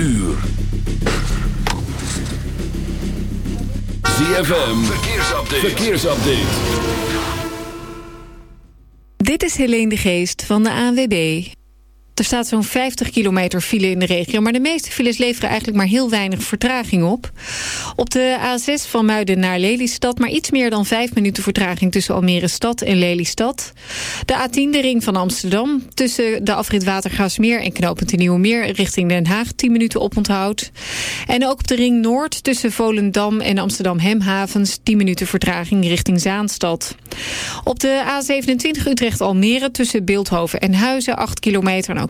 uur. ZFM, verkeersupdate. verkeersupdate. Dit is Helene de Geest van de ANWB. Er staat zo'n 50 kilometer file in de regio... maar de meeste files leveren eigenlijk maar heel weinig vertraging op. Op de A6 van Muiden naar Lelystad... maar iets meer dan 5 minuten vertraging tussen Almere Stad en Lelystad. De A10, de ring van Amsterdam... tussen de afrit Watergraafsmeer en knooppunt Nieuwe Meer... richting Den Haag, 10 minuten oponthoud. En ook op de ring Noord tussen Volendam en Amsterdam-Hemhavens... 10 minuten vertraging richting Zaanstad. Op de A27 Utrecht-Almere tussen Beeldhoven en Huizen... 8 kilometer en ook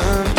Dreams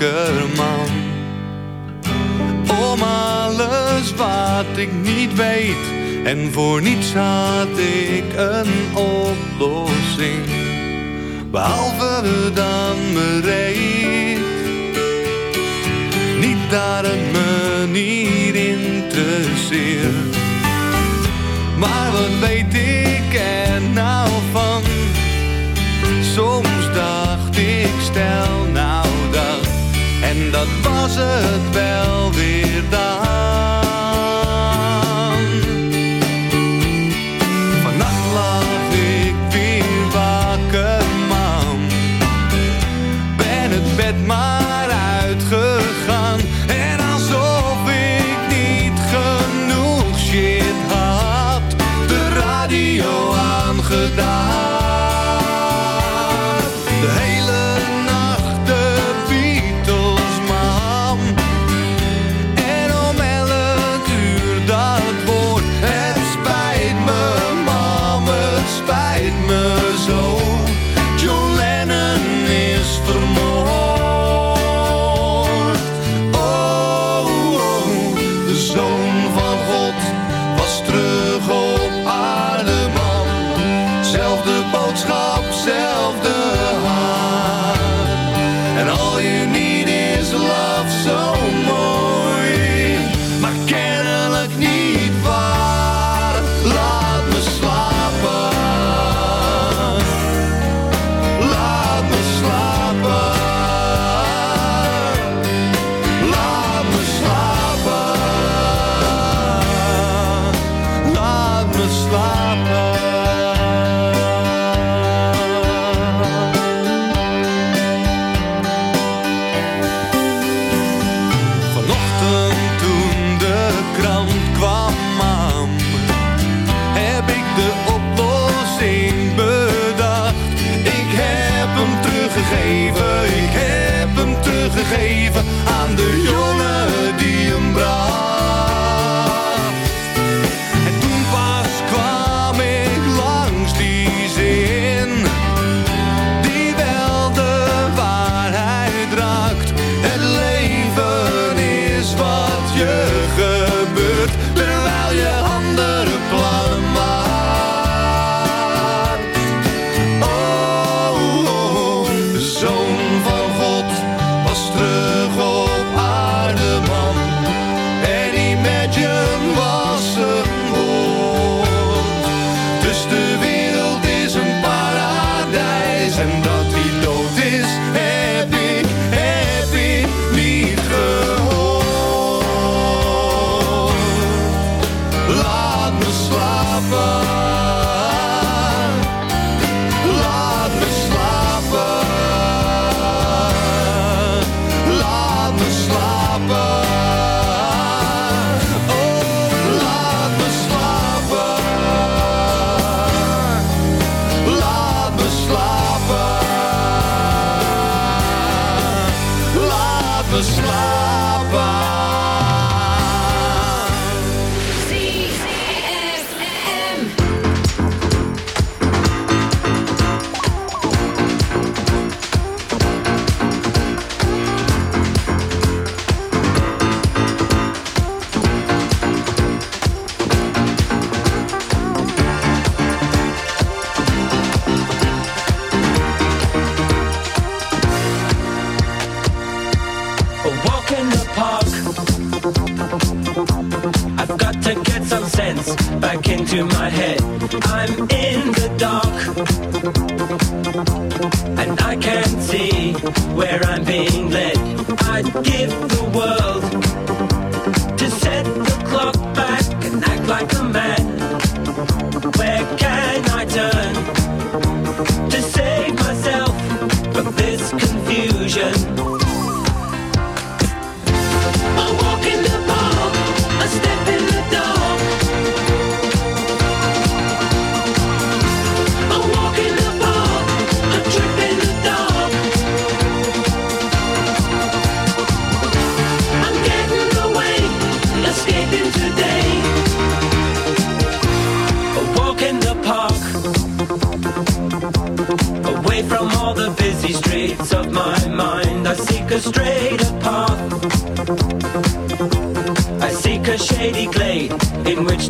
linkerman. Om alles wat ik niet weet en voor niets had ik een oplossing. Behalve dan bereid, niet daar een te zien. Maar wat weet ik er nou van? Soms dacht ik stel dat was het wel weer dan.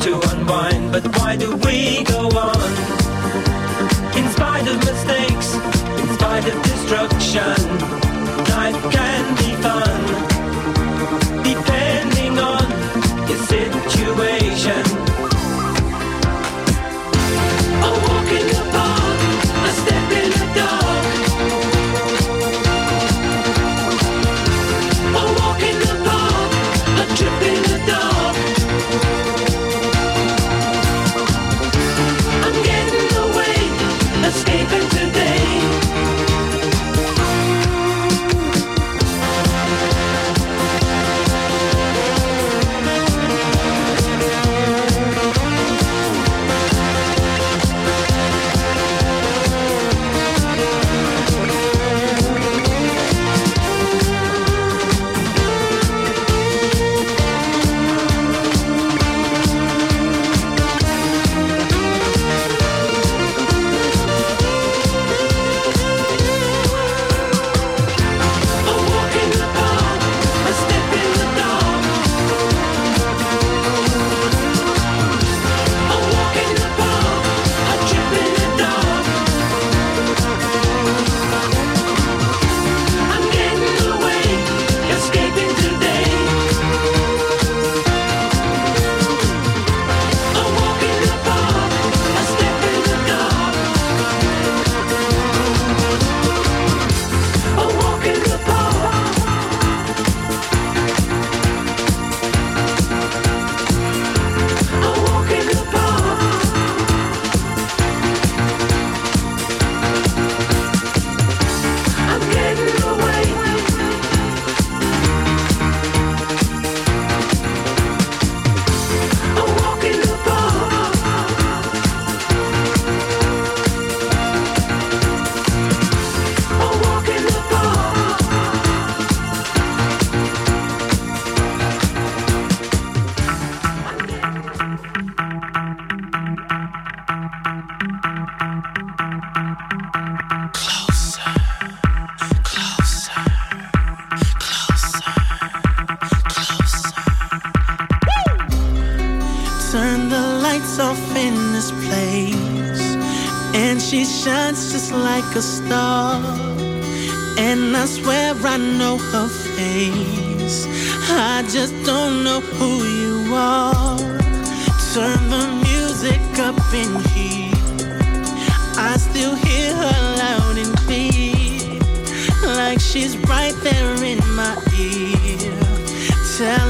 to unwind, but why do we go on? In spite of mistakes, in spite of destruction, life can be fun, depending on your situation. tell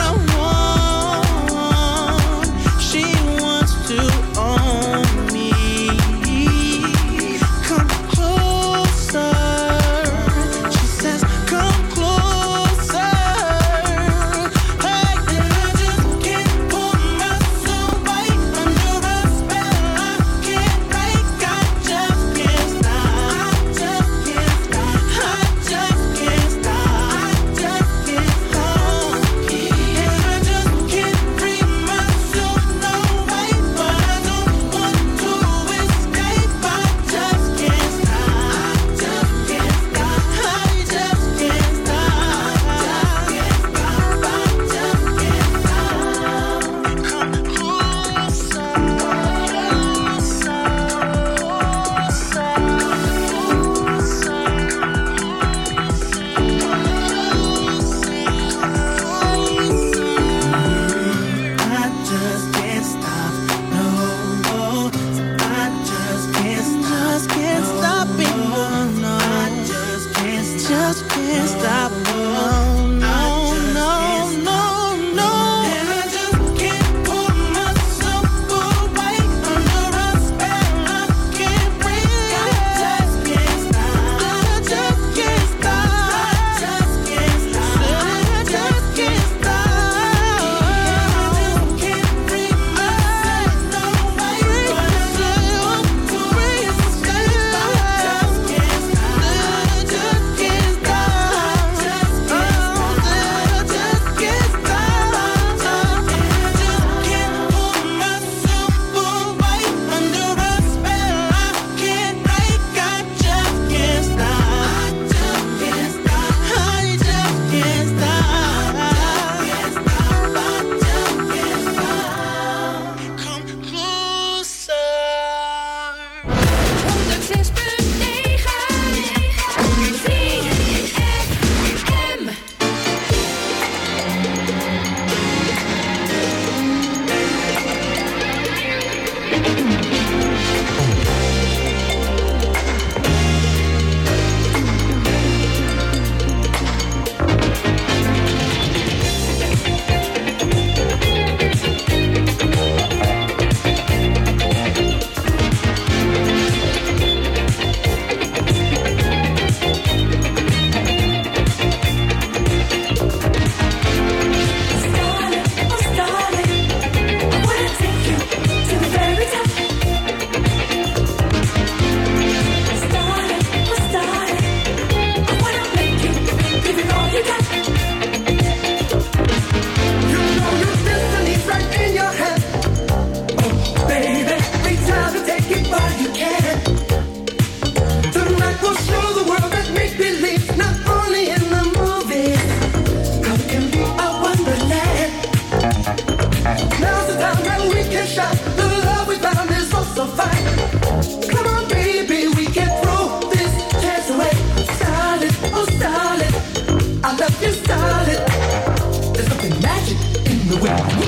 with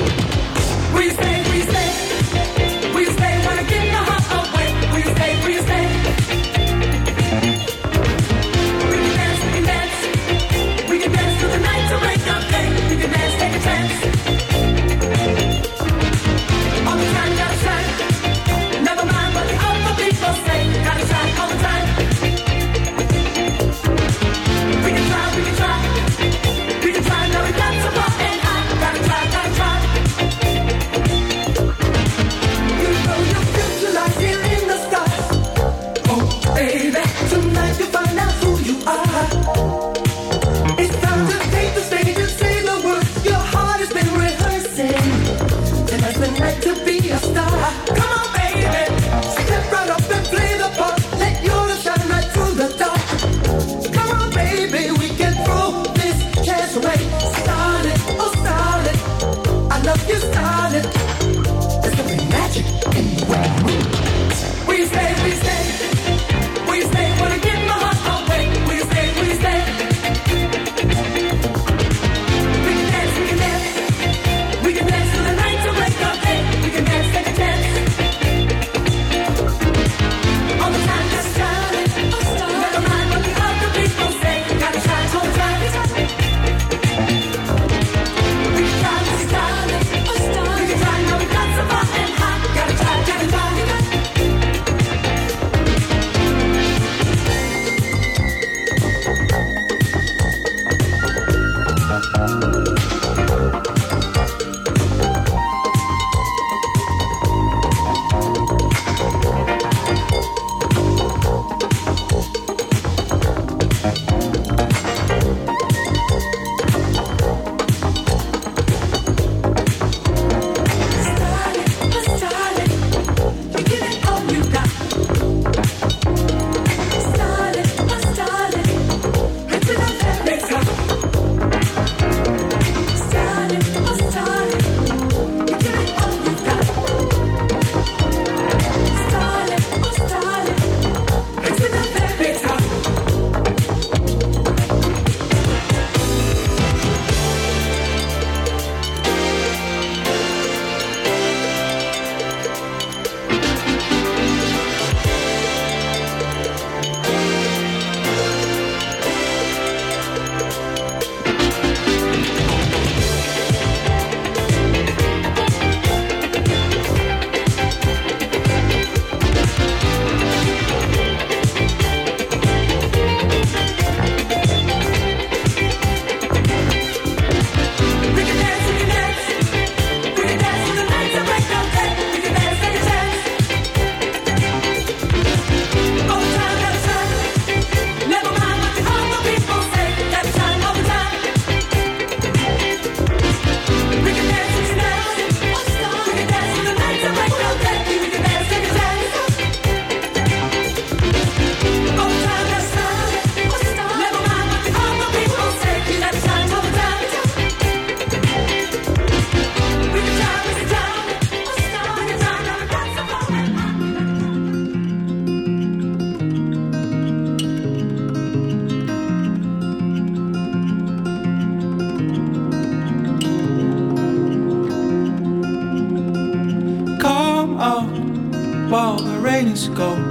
while the rain is cold.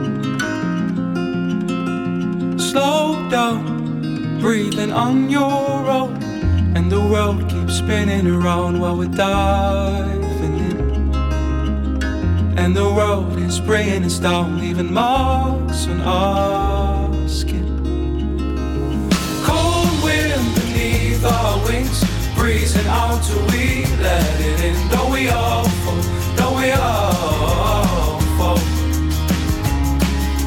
Slow down, breathing on your own. And the world keeps spinning around while we're diving in. And the world is bringing us down, leaving marks on our skin. Cold wind beneath our wings, breezing out till we let it in. Though we all fall, though we all.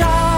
Even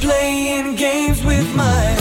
playing games with my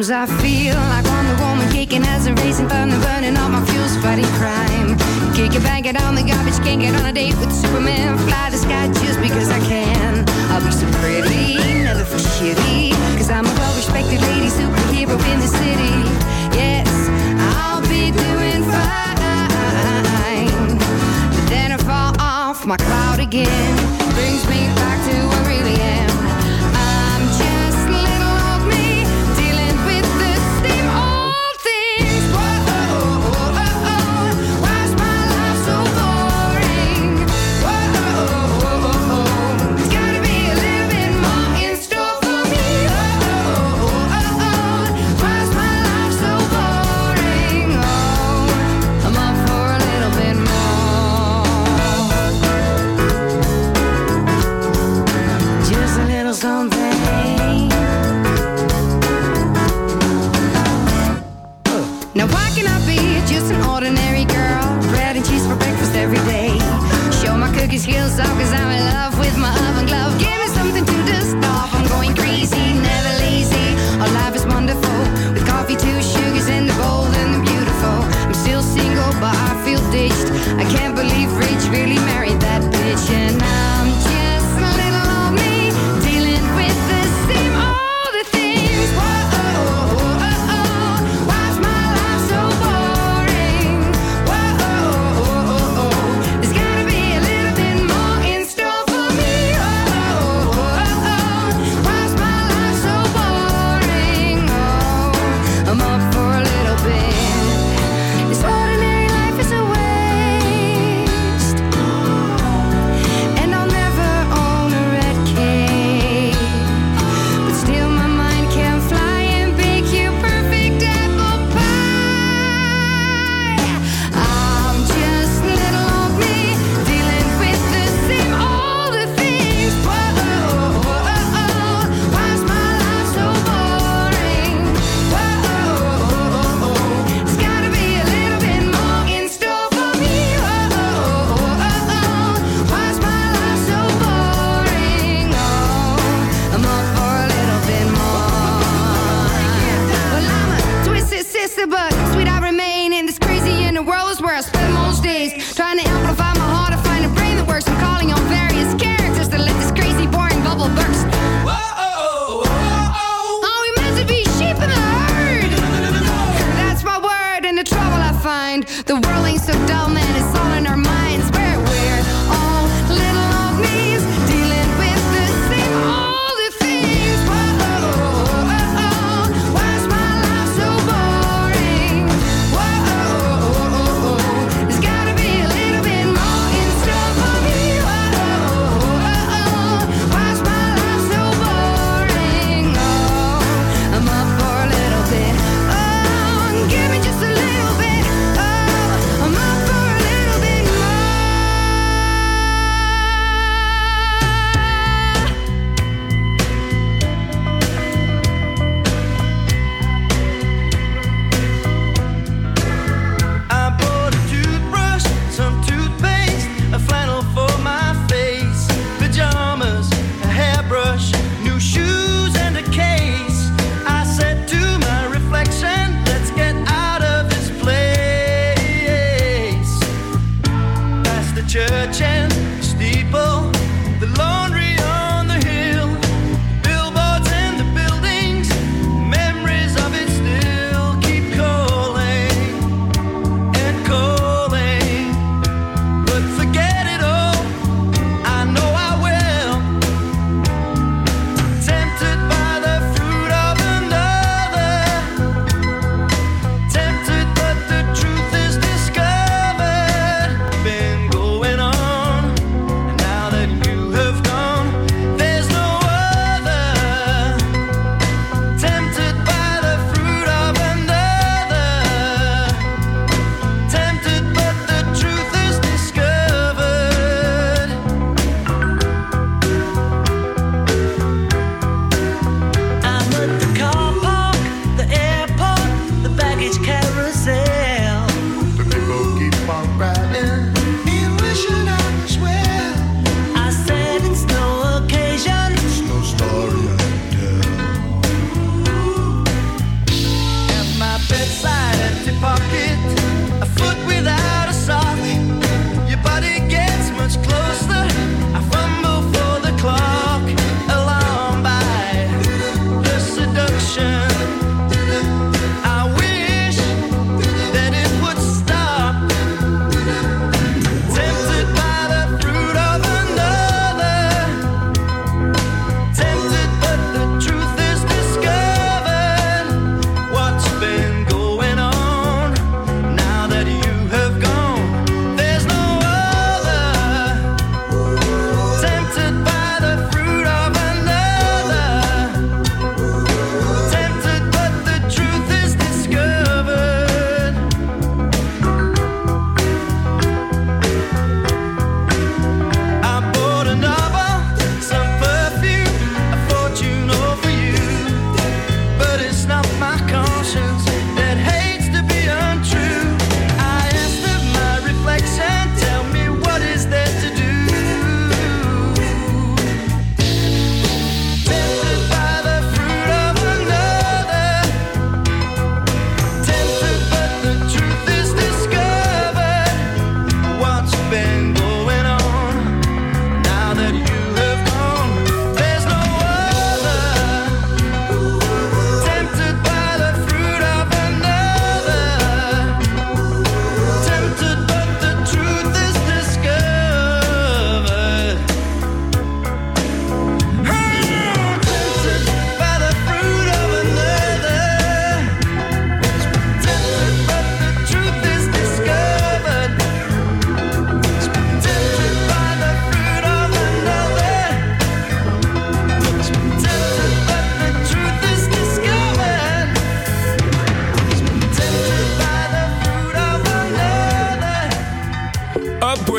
Sometimes I